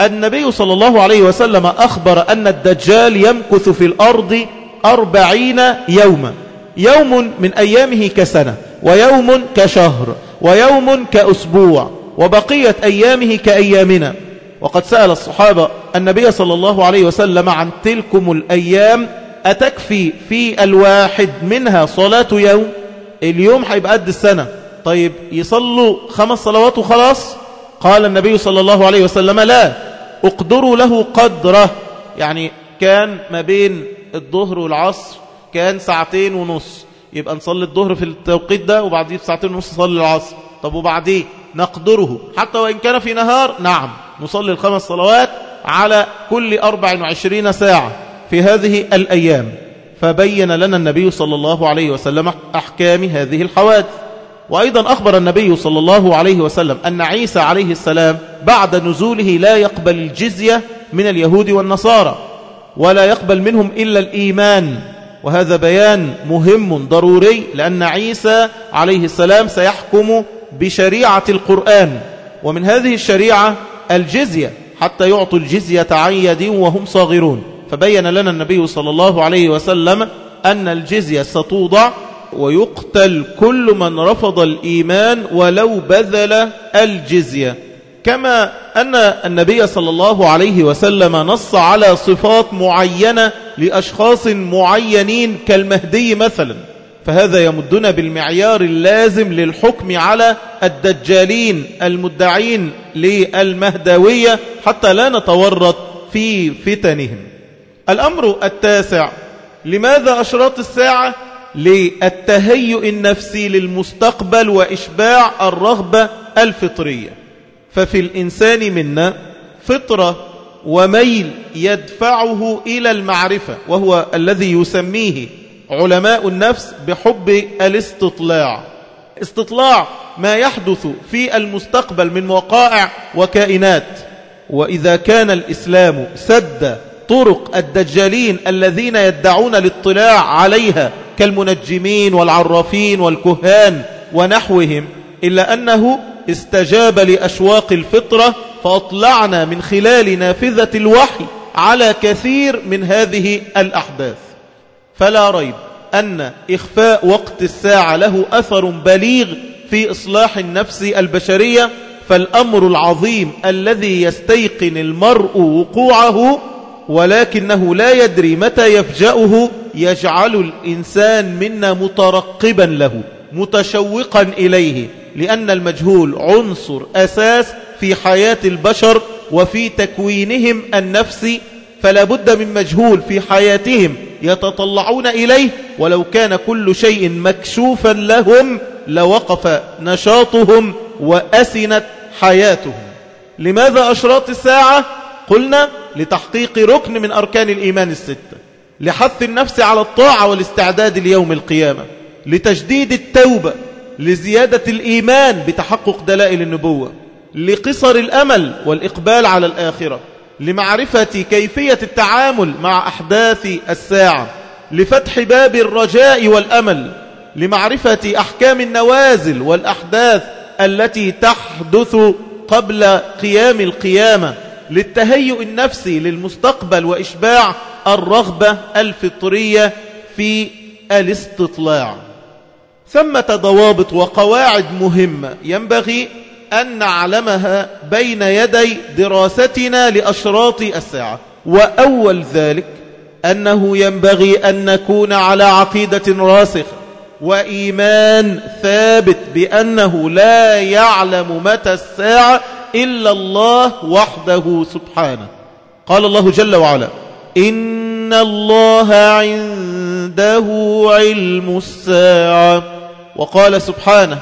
النبي صلى الله عليه وسلم أخبر أن الدجال يمكث في الأرض أربعين يوما. يوم من أيامه كسنة ويوم كشهر. ويوم كأسبوع وبقية أيامه كأيامنا. وقد سأل الصحابة النبي صلى الله عليه وسلم عن تلكم الأيام أتكفي في الواحد منها صلاة يوم؟ اليوم هيبقى قد السنة. طيب يصلوا خمس صلوات وخلاص؟ قال النبي صلى الله عليه وسلم لا اقدروا له قدره. يعني كان ما بين الظهر والعصر كان ساعتين ونص. يبقى نصلي الظهر في التوقيت ده وبعديه بساعتين ونص نصلي العصر. طب وبعديه؟ نقدره. حتى وإن كان في نهار نعم نصلي الخمس صلوات على كل 24 ساعة في هذه الأيام. فبين لنا النبي صلى الله عليه وسلم أحكام هذه الحوادث. وأيضا أخبر النبي صلى الله عليه وسلم أن عيسى عليه السلام بعد نزوله لا يقبل الجزية من اليهود والنصارى ولا يقبل منهم إلا الإيمان. وهذا بيان مهم ضروري لأن عيسى عليه السلام سيحكم بشريعة القرآن. ومن هذه الشريعة الجزية حتى يعطوا الجزية عن وهم صاغرون. فبين لنا النبي صلى الله عليه وسلم أن الجزية ستوضع ويقتل كل من رفض الإيمان ولو بذل الجزية. كما أن النبي صلى الله عليه وسلم نص على صفات معينة لأشخاص معينين كالمهدي مثلا. فهذا يمدنا بالمعيار اللازم للحكم على الدجالين المدعين للمهدوية حتى لا نتورط في فتنهم. الأمر التاسع لماذا أشراط الساعة؟ للتهيؤ النفسي للمستقبل وإشباع الرغبة الفطرية. ففي الإنسان منا فطرة وميل يدفعه إلى المعرفة وهو الذي يسميه علماء النفس بحب الاستطلاع. استطلاع ما يحدث في المستقبل من وقائع وكائنات. وإذا كان الإسلام سد طرق الدجالين الذين يدعون الاطلاع عليها كالمنجمين والعرافين والكهان ونحوهم إلا أنه استجاب لأشواق الفطرة فأطلعنا من خلال نافذة الوحي على كثير من هذه الأحداث. فلا ريب أن إخفاء وقت الساعة له أثر بليغ في إصلاح النفس البشرية فالأمر العظيم الذي يستيقن المرء وقوعه ولكنه لا يدري متى يفجأه يجعل الإنسان منا مترقبا له متشوقا إليه. لأن المجهول عنصر أساس في حياة البشر وفي تكوينهم النفسي فلا بد من مجهول في حياتهم يتطلعون إليه ولو كان كل شيء مكشوفا لهم لوقف نشاطهم وأسنت حياتهم لماذا أشراط الساعة؟ قلنا لتحقيق ركن من أركان الإيمان الستة لحث النفس على الطاعة والاستعداد ليوم القيامة لتجديد التوبة لزيادة الإيمان بتحقق دلائل النبوة لقصر الأمل والإقبال على الآخرة لمعرفة كيفية التعامل مع أحداث الساعة لفتح باب الرجاء والأمل لمعرفة أحكام النوازل والأحداث التي تحدث قبل قيام القيامة للتهيؤ النفسي للمستقبل وإشباع الرغبة الفطرية في الاستطلاع. ثمة ضوابط وقواعد مهمة ينبغي أن نعلمها بين يدي دراستنا لأشراط الساعة. وأول ذلك أنه ينبغي أن نكون على عقيدة راسخة وإيمان ثابت بأنه لا يعلم متى الساعة إلا الله وحده سبحانه. قال الله جل وعلا إن الله عنده علم الساعة. وقال سبحانه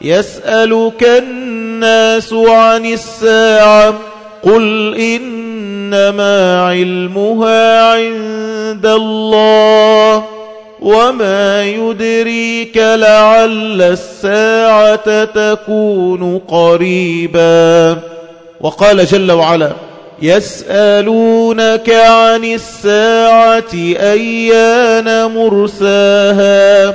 يسألك الناس عن الساعة قل إنما علمها عند الله وما يدريك لعل الساعة تكون قريبا. وقال جل وعلا يسألونك عن الساعة أيان مرساها؟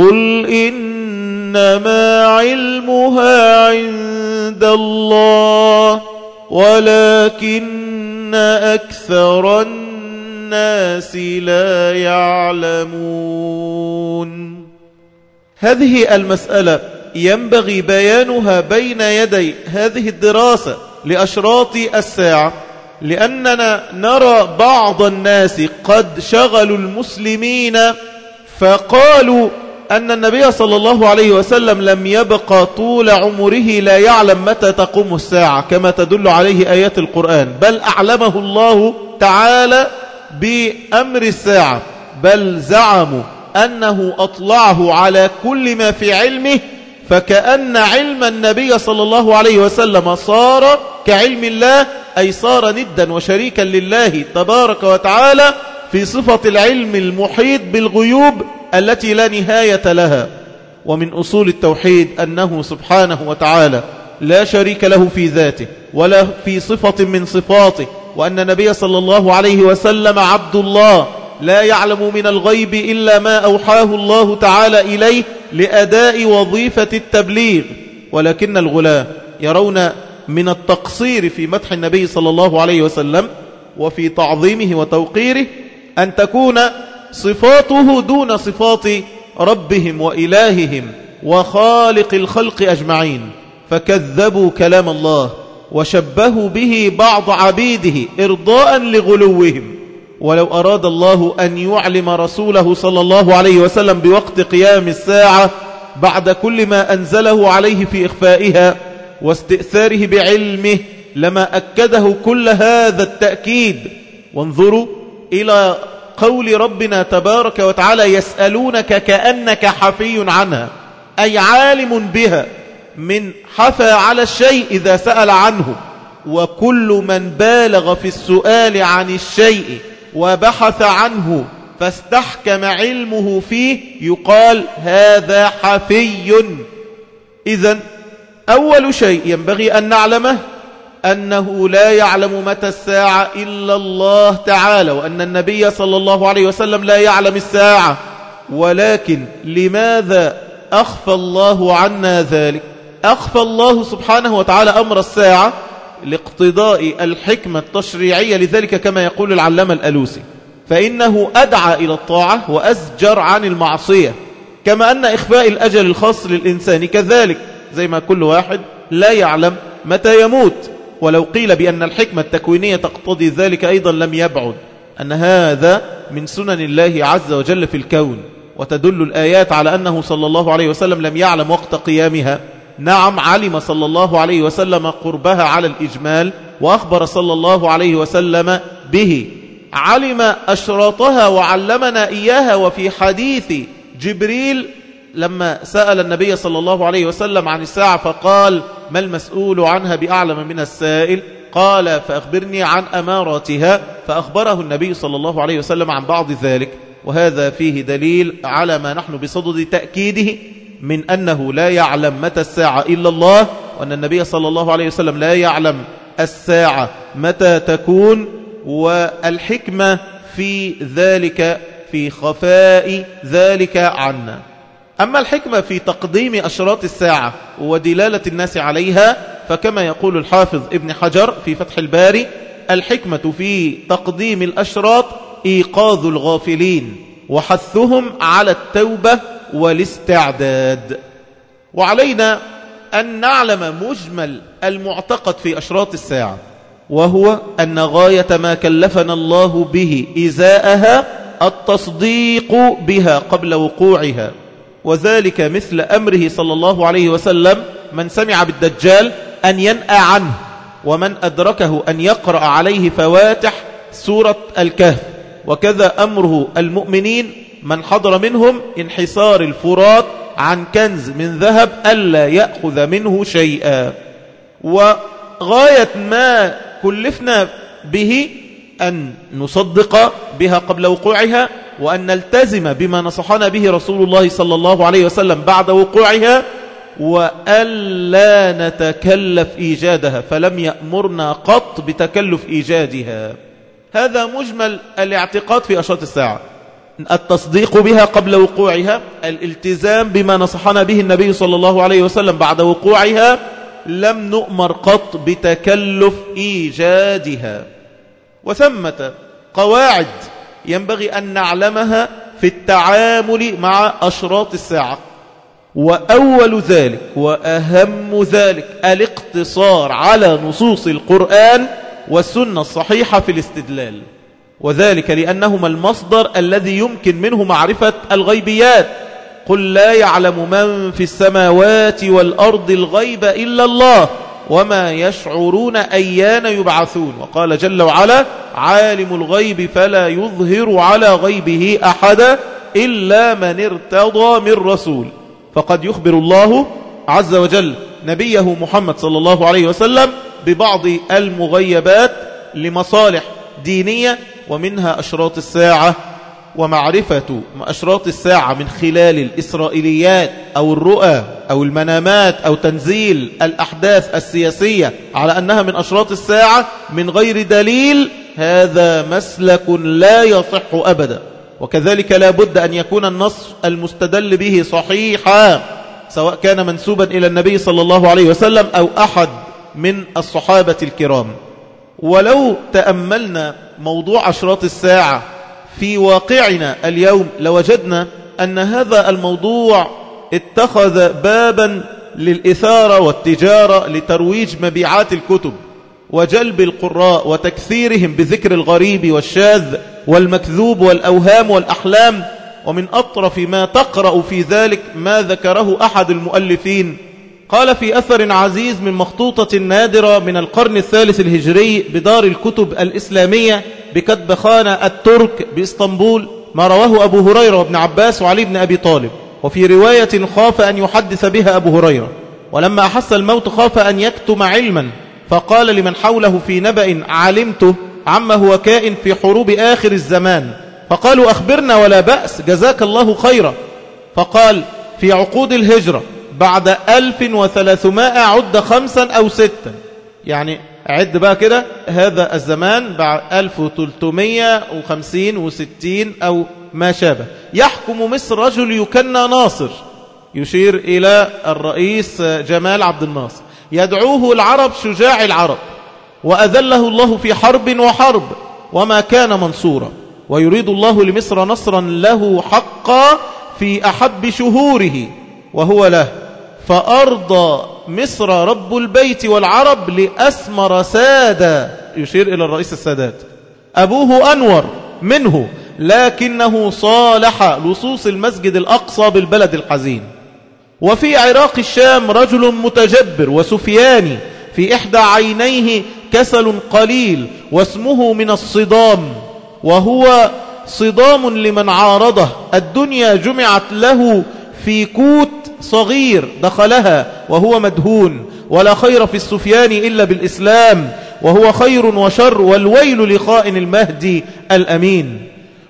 قل إنما علمها عند الله ولكن أكثر الناس لا يعلمون هذه المسألة ينبغي بيانها بين يدي هذه الدراسة لأشراط الساعة لأننا نرى بعض الناس قد شغلوا المسلمين فقالوا أن النبي صلى الله عليه وسلم لم يبقى طول عمره لا يعلم متى تقوم الساعة كما تدل عليه آيات القرآن. بل أعلمه الله تعالى بأمر الساعة. بل زعموا أنه أطلعه على كل ما في علمه فكأن علم النبي صلى الله عليه وسلم صار كعلم الله أي صار ندا وشريكا لله تبارك وتعالى في صفة العلم المحيط بالغيوب التي لا نهاية لها ومن أصول التوحيد أنه سبحانه وتعالى لا شريك له في ذاته ولا في صفة من صفاته وأن النبي صلى الله عليه وسلم عبد الله لا يعلم من الغيب إلا ما أوحاه الله تعالى إليه لأداء وظيفة التبليغ. ولكن الغلاة يرون من التقصير في مدح النبي صلى الله عليه وسلم وفي تعظيمه وتوقيره أن تكون صفاته دون صفات ربهم وإلههم وخالق الخلق أجمعين. فكذبوا كلام الله وشبهوا به بعض عبيده إرضاء لغلوهم. ولو أراد الله أن يعلم رسوله صلى الله عليه وسلم بوقت قيام الساعة بعد كل ما أنزله عليه في إخفائها واستئثاره بعلمه لما أكده كل هذا التأكيد. وانظروا إلى قول ربنا تبارك وتعالى يسألونك كأنك حفي عنها أي عالم بها من حفى على الشيء إذا سأل عنه وكل من بالغ في السؤال عن الشيء وبحث عنه فاستحكم علمه فيه يقال هذا حفي. إذا أول شيء ينبغي أن نعلمه أنه لا يعلم متى الساعة إلا الله تعالى وأن النبي صلى الله عليه وسلم لا يعلم الساعة. ولكن لماذا أخفى الله عنا ذلك؟ أخفى الله سبحانه وتعالى أمر الساعة لاقتضاء الحكمة التشريعية لذلك كما يقول العلامة الألوسي. فإنه أدعى إلى الطاعة وأزجر عن المعصية كما أن إخفاء الأجل الخاص للإنسان كذلك زي ما كل واحد لا يعلم متى يموت. ولو قيل بأن الحكمة التكوينية تقتضي ذلك أيضا لم يبعد أن هذا من سنن الله عز وجل في الكون وتدل الآيات على أنه صلى الله عليه وسلم لم يعلم وقت قيامها. نعم علم صلى الله عليه وسلم قربها على الإجمال وأخبر صلى الله عليه وسلم به. علم أشراطها وعلمنا إياها وفي حديث جبريل لما سأل النبي صلى الله عليه وسلم عن الساعة فقال ما المسؤول عنها بأعلم من السائل؟ قال فأخبرني عن أماراتها. فأخبره النبي صلى الله عليه وسلم عن بعض ذلك. وهذا فيه دليل على ما نحن بصدد تأكيده من أنه لا يعلم متى الساعة إلا الله وأن النبي صلى الله عليه وسلم لا يعلم الساعة متى تكون والحكمة في ذلك في خفاء ذلك عنا. أما الحكمة في تقديم أشراط الساعة ودلالة الناس عليها فكما يقول الحافظ ابن حجر في فتح الباري الحكمة في تقديم الأشراط إيقاظ الغافلين وحثهم على التوبة والاستعداد. وعلينا أن نعلم مجمل المعتقد في أشراط الساعة وهو أن غاية ما كلفنا الله به إزاءها التصديق بها قبل وقوعها. وذلك مثل أمره صلى الله عليه وسلم من سمع بالدجال أن ينأى عنه ومن أدركه أن يقرأ عليه فواتح سورة الكهف. وكذا أمره المؤمنين من حضر منهم انحسار الفرات عن كنز من ذهب ألا يأخذ منه شيئا. وغاية ما كلفنا به أن نصدق بها قبل وقوعها وأن نلتزم بما نصحنا به رسول الله صلى الله عليه وسلم بعد وقوعها وألا نتكلف إيجادها فلم يأمرنا قط بتكلف إيجادها. هذا مجمل الاعتقاد في أشراط الساعة. التصديق بها قبل وقوعها الالتزام بما نصحنا به النبي صلى الله عليه وسلم بعد وقوعها لم نؤمر قط بتكلف إيجادها. وثمة قواعد ينبغي أن نعلمها في التعامل مع أشراط الساعة. وأول ذلك وأهم ذلك الاقتصار على نصوص القرآن والسنة الصحيحة في الاستدلال. وذلك لأنهما المصدر الذي يمكن منه معرفة الغيبيات. قل لا يعلم من في السماوات والأرض الغيب إلا الله. وما يشعرون أيان يبعثون وقال جل وعلا عالم الغيب فلا يظهر على غيبه أحدا إلا من ارتضى من رسول. فقد يخبر الله عز وجل نبيه محمد صلى الله عليه وسلم ببعض المغيبات لمصالح دينية ومنها أشراط الساعة. ومعرفة أشراط الساعة من خلال الإسرائيليات أو الرؤى أو المنامات أو تنزيل الأحداث السياسية على أنها من أشراط الساعة من غير دليل هذا مسلك لا يصح أبدا. وكذلك لا بد أن يكون النص المستدل به صحيحا سواء كان منسوبا إلى النبي صلى الله عليه وسلم أو أحد من الصحابة الكرام. ولو تأملنا موضوع أشراط الساعة في واقعنا اليوم لوجدنا أن هذا الموضوع اتخذ بابا للإثارة والتجارة لترويج مبيعات الكتب وجلب القراء وتكثيرهم بذكر الغريب والشاذ والمكذوب والأوهام والأحلام ومن أطرف ما تقرأ في ذلك ما ذكره أحد المؤلفين. قال في أثر عزيز من مخطوطة نادرة من القرن الثالث الهجري بدار الكتب الإسلامية بكتب خانة الترك بإسطنبول ما رواه أبو هريرة وابن عباس وعلي بن أبي طالب. وفي رواية خاف أن يحدث بها أبو هريرة. ولما أحس الموت خاف أن يكتم علما. فقال لمن حوله في نبأ علمته عما هو كائن في حروب آخر الزمان. فقالوا أخبرنا ولا بأس جزاك الله خيرا. فقال في عقود الهجرة بعد 1300 عد خمسا أو ستا. يعني عد بقى كده. هذا الزمان بعد 1350 و60 أو ما شابه. يحكم مصر رجل يكنى ناصر. يشير إلى الرئيس جمال عبد الناصر. يدعوه العرب شجاع العرب. وأذله الله في حرب وحرب. وما كان منصورا. ويريد الله لمصر نصرا له حقا في أحب شهوره. وهو له. فأرضى مصر رب البيت والعرب لأسمر سادة. يشير إلى الرئيس السادات. أبوه أنور منه لكنه صالح لصوص المسجد الأقصى بالبلد الحزين. وفي عراق الشام رجل متجبر وسفياني في إحدى عينيه كسل قليل واسمه من الصدام وهو صدام لمن عارضه. الدنيا جمعت له في كوت صغير دخلها وهو مدهون ولا خير في السفيان إلا بالإسلام وهو خير وشر والويل لخائن المهدي الأمين.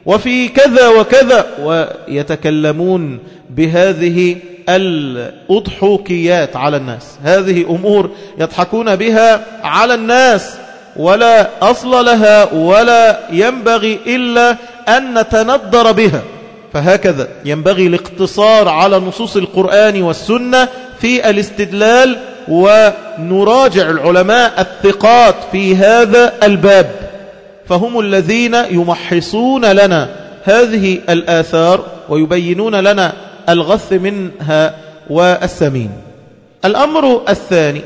وفي كذا وكذا ويتكلمون بهذه الأضحوكيات على الناس. هذه أمور يضحكون بها على الناس ولا أصل لها ولا ينبغي إلا أن نتندر بها. فهكذا ينبغي الاقتصار على نصوص القرآن والسنة في الاستدلال ونراجع العلماء الثقات في هذا الباب. فهم الذين يمحصون لنا هذه الآثار ويبينون لنا الغث منها والسمين. الأمر الثاني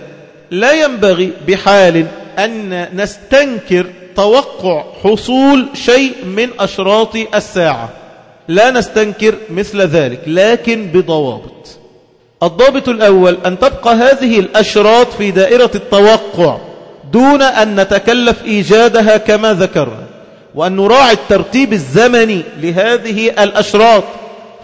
لا ينبغي بحال أن نستنكر توقع حصول شيء من أشراط الساعة. لا نستنكر مثل ذلك لكن بضوابط. الضابط الأول أن تبقى هذه الأشراط في دائرة التوقع دون أن نتكلف إيجادها كما ذكرنا. وأن نراعي الترتيب الزمني لهذه الأشراط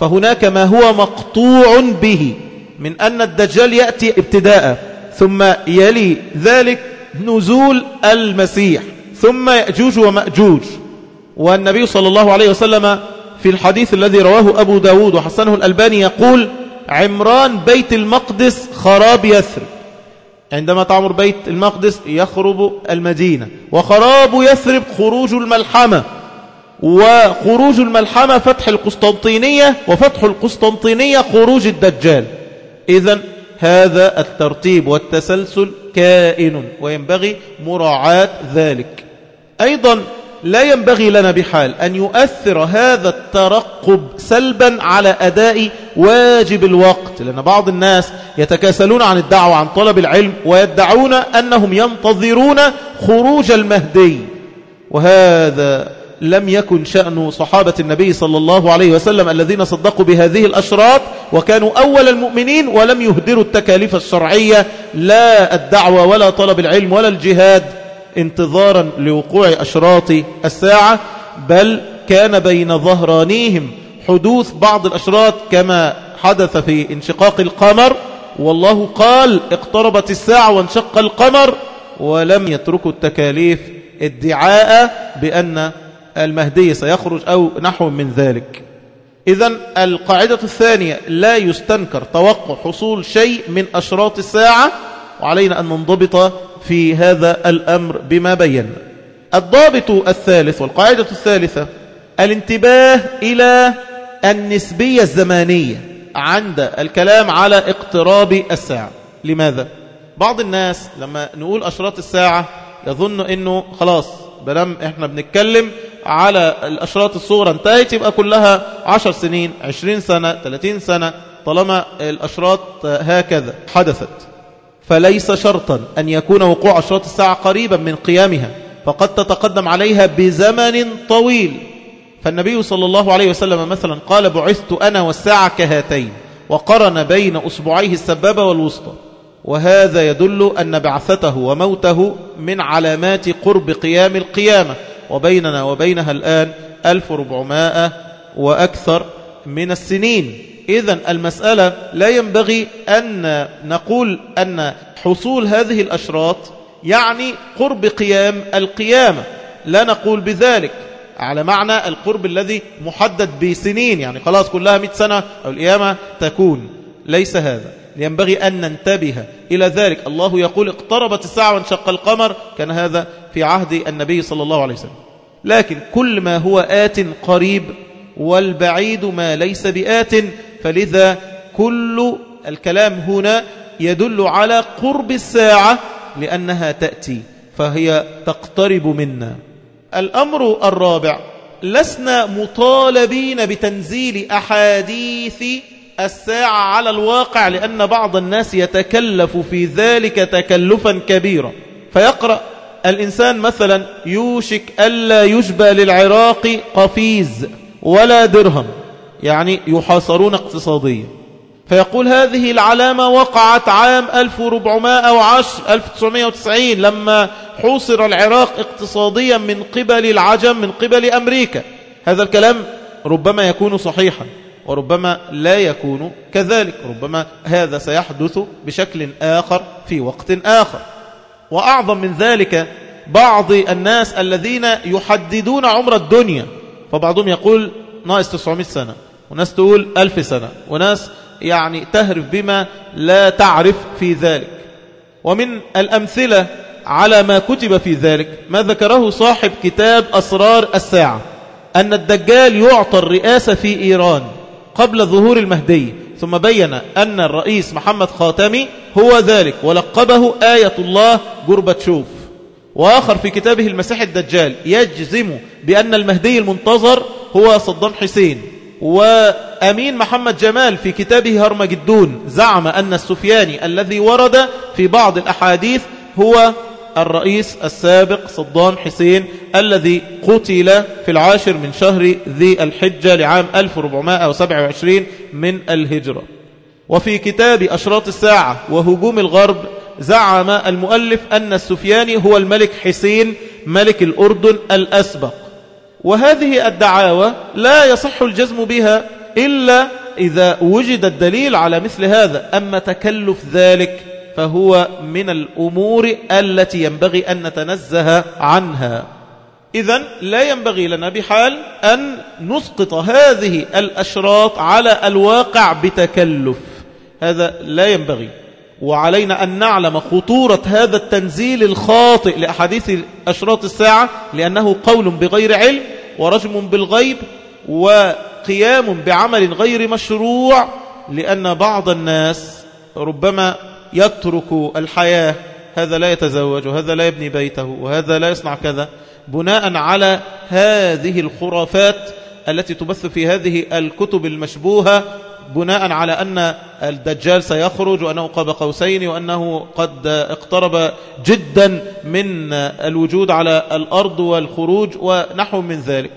فهناك ما هو مقطوع به من أن الدجال يأتي ابتداء ثم يلي ذلك نزول المسيح ثم يأجوج ومأجوج. والنبي صلى الله عليه وسلم في الحديث الذي رواه أبو داود وحسنه الألباني يقول عمران بيت المقدس خراب يثرب. عندما تعمر بيت المقدس يخرب المدينة وخراب يثرب خروج الملحمة. وخروج الملحمة فتح القسطنطينية وفتح القسطنطينية خروج الدجال. إذا هذا الترتيب والتسلسل كائن وينبغي مراعاة ذلك. أيضا لا ينبغي لنا بحال أن يؤثر هذا الترقب سلبا على أداء واجب الوقت لأن بعض الناس يتكاسلون عن الدعوة عن طلب العلم ويدعون أنهم ينتظرون خروج المهدي. وهذا لم يكن شأن صحابة النبي صلى الله عليه وسلم الذين صدقوا بهذه الأشراط وكانوا أول المؤمنين ولم يهدروا التكاليف الشرعية لا الدعوة ولا طلب العلم ولا الجهاد. انتظارا لوقوع أشراط الساعة بل كان بين ظهرانيهم حدوث بعض الأشراط كما حدث في انشقاق القمر. والله قال اقتربت الساعة وانشق القمر ولم يتركوا التكاليف ادعاء بأن المهدي سيخرج أو نحو من ذلك. إذا القاعدة الثانية لا يستنكر توقع حصول شيء من أشراط الساعة وعلينا أن ننضبط في هذا الأمر بما بينا الضابط الثالث والقاعدة الثالثة الانتباه إلى النسبية الزمانية عند الكلام على اقتراب الساعة. لماذا؟ بعض الناس لما نقول أشراط الساعة يظن أنه خلاص بلام إحنا بنتكلم على الأشراط الصغرى انتهت يبقى كلها عشر سنين عشرين سنة ثلاثين سنة طالما الأشراط هكذا حدثت. فليس شرطا أن يكون وقوع أشراط الساعة قريبا من قيامها فقد تتقدم عليها بزمن طويل. فالنبي صلى الله عليه وسلم مثلا قال بعثت أنا والساعة كهاتين وقرن بين أصبعيه السبابة والوسطى. وهذا يدل أن بعثته وموته من علامات قرب قيام القيامة وبيننا وبينها الآن 1400 وأكثر من السنين. إذا المسألة لا ينبغي أن نقول أن حصول هذه الأشراط يعني قرب قيام القيامة. لا نقول بذلك على معنى القرب الذي محدد بسنين يعني خلاص كلها مئة سنة أو القيامة تكون. ليس هذا. ينبغي أن ننتبه إلى ذلك. الله يقول اقتربت الساعة وانشق القمر كان هذا في عهد النبي صلى الله عليه وسلم. لكن كل ما هو آت قريب والبعيد ما ليس بآت فلذا كل الكلام هنا يدل على قرب الساعة لأنها تأتي فهي تقترب منا. الأمر الرابع لسنا مطالبين بتنزيل أحاديث الساعة على الواقع لأن بعض الناس يتكلف في ذلك تكلفا كبيرا. فيقرأ الإنسان مثلا يوشك ألا يجبى للعراق قفيز ولا درهم. يعني يحاصرون اقتصاديا. فيقول هذه العلامة وقعت عام 1410 1990 لما حوصر العراق اقتصاديا من قبل العجم من قبل أمريكا. هذا الكلام ربما يكون صحيحا وربما لا يكون كذلك ربما هذا سيحدث بشكل آخر في وقت آخر. وأعظم من ذلك بعض الناس الذين يحددون عمر الدنيا. فبعضهم يقول ناقص 900 سنة. وناس تقول ألف سنة وناس يعني تهرف بما لا تعرف في ذلك. ومن الأمثلة على ما كتب في ذلك ما ذكره صاحب كتاب أسرار الساعة أن الدجال يعطى الرئاسة في إيران قبل ظهور المهدي ثم بين أن الرئيس محمد خاتمي هو ذلك ولقبه آية الله شوف وآخر في كتابه المسيح الدجال يجزم بأن المهدي المنتظر هو صدام حسين. وأمين محمد جمال في كتابه هرمجدون زعم أن السفياني الذي ورد في بعض الأحاديث هو الرئيس السابق صدام حسين الذي قتل في العاشر من شهر ذي الحجة لعام 1427 من الهجرة. وفي كتاب أشراط الساعة وهجوم الغرب زعم المؤلف أن السفياني هو الملك حسين ملك الأردن الأسبق. وهذه الدعاوى لا يصح الجزم بها إلا إذا وجد الدليل على مثل هذا. أما تكلف ذلك فهو من الأمور التي ينبغي أن نتنزه عنها. إذا لا ينبغي لنا بحال أن نسقط هذه الأشراط على الواقع بتكلف. هذا لا ينبغي. وعلينا أن نعلم خطورة هذا التنزيل الخاطئ لأحاديث أشراط الساعة لأنه قول بغير علم ورجم بالغيب وقيام بعمل غير مشروع لأن بعض الناس ربما يترك الحياة هذا لا يتزوج وهذا لا يبني بيته وهذا لا يصنع كذا بناء على هذه الخرافات التي تبث في هذه الكتب المشبوهة بناء على أن الدجال سيخرج وأنه قاب قوسين وأنه قد اقترب جدا من الوجود على الأرض والخروج ونحو من ذلك.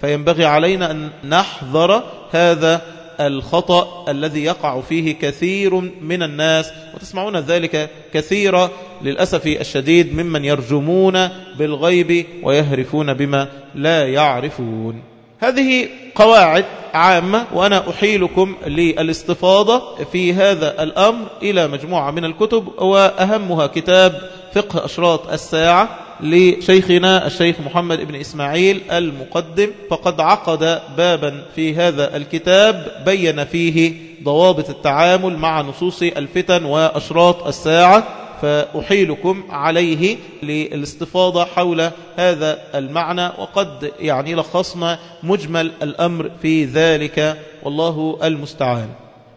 فينبغي علينا أن نحذر هذا الخطأ الذي يقع فيه كثير من الناس وتسمعون ذلك كثيرا للأسف الشديد ممن يرجمون بالغيب ويهرفون بما لا يعرفون. هذه قواعد عامة وأنا أحيلكم للاستفاضة في هذا الأمر إلى مجموعة من الكتب وأهمها كتاب فقه أشراط الساعة لشيخنا الشيخ محمد بن إسماعيل المقدم فقد عقد بابا في هذا الكتاب بين فيه ضوابط التعامل مع نصوص الفتن وأشراط الساعة. فأحيلكم عليه للاستفاضة حول هذا المعنى وقد يعني لخصنا مجمل الأمر في ذلك والله المستعان.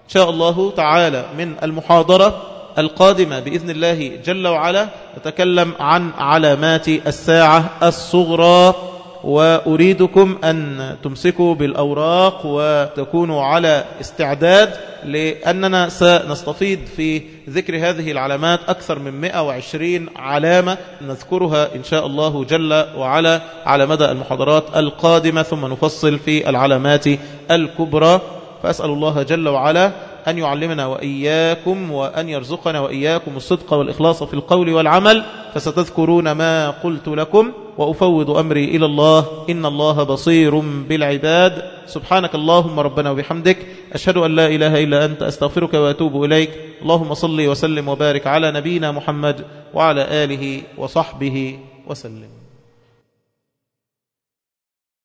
إن شاء الله تعالى من المحاضرة القادمة بإذن الله جل وعلا نتكلم عن علامات الساعة الصغرى وأريدكم أن تمسكوا بالأوراق وتكونوا على استعداد لأننا سنستفيد في ذكر هذه العلامات أكثر من 120 علامة نذكرها إن شاء الله جل وعلا على مدى المحاضرات القادمة ثم نفصل في العلامات الكبرى. فأسأل الله جل وعلا أن يعلمنا وإياكم وأن يرزقنا وإياكم الصدق والإخلاص في القول والعمل فستذكرون ما قلت لكم. وأفوض أمري إلى الله. إن الله بصير بالعباد. سبحانك اللهم ربنا وبحمدك. أشهد أن لا إله إلا أنت. أستغفرك وأتوب إليك. اللهم صل وسلم وبارك على نبينا محمد وعلى آله وصحبه وسلم.